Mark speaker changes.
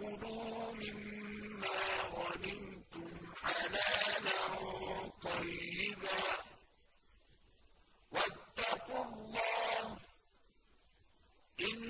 Speaker 1: كُلُوا مِمَّا غَنِمْتُمْ حَلَالًا طَيِّبًا ۚ وَاتَّقُوا اللَّهَ إن ۚ